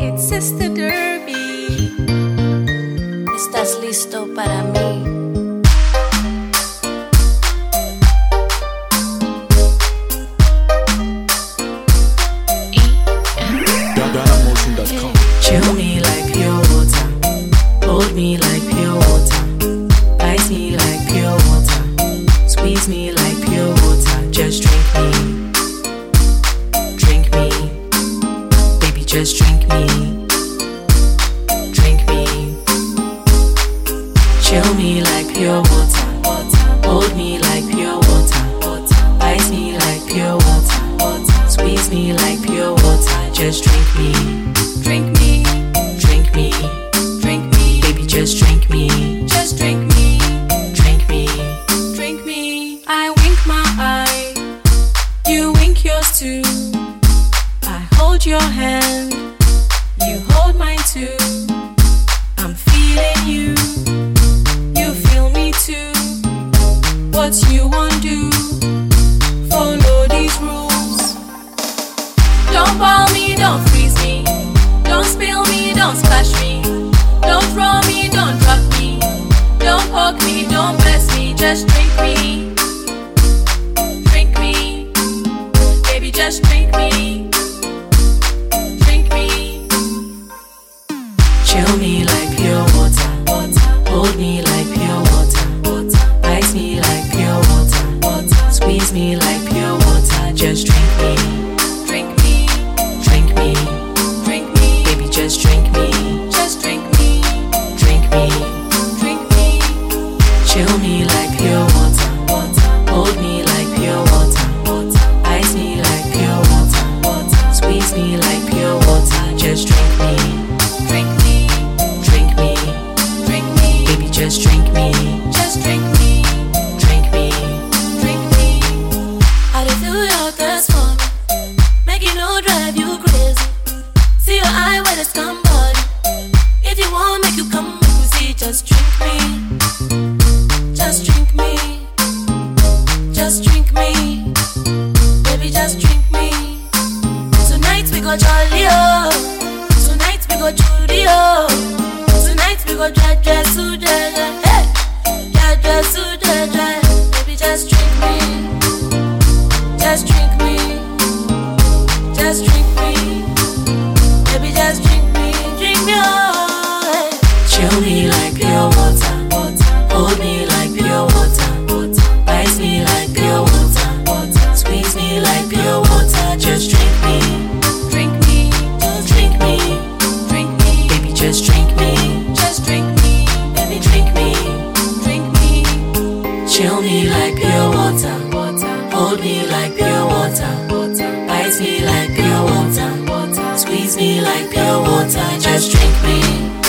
It's Sister Derby. ¿Estás listo para mí? GhanaMotion.com. Chill me like pure water. Hold me like just drink me. Drink me. Chill me like pure water. Hold me like pure water. Ice me like pure water. Squeeze me like pure water. Just drink me. Drink me, Drink me. drink me, Baby, just drink hold your hand, you hold mine too. I'm feeling you, you feel me too. What you want do? Follow these rules. Don't boil me, don't freeze me. Don't spill me, don't splash me. Don't throw me, don't drop me. Don't poke me, don't bless me. Just drink me. Drink me. Baby, just drink me. Chill me like pure water. Hold me like pure water. Ice me like pure water. Squeeze me like pure water. Just drink me. Drink me. Drink me. Drink me. Baby, just drink me. Just drink me. Drink me. Drink me. Chill me like pure water. Hold me like pure water. Ice me like pure water. Squeeze me like pure water. Just drink Eye where the scum body. If you want, make you come, make. Just drink me. Just drink me. Just drink me. Baby, just drink me. Tonight we go jolly oh. Tonight we go Judy oh. Tonight we go dry dry su dry dry. Hey, dry dry su dry dry. Baby, just drink me. Just drink me. Just drink me. Hold me like pure water. Ice me like me like pure water. Just drink me.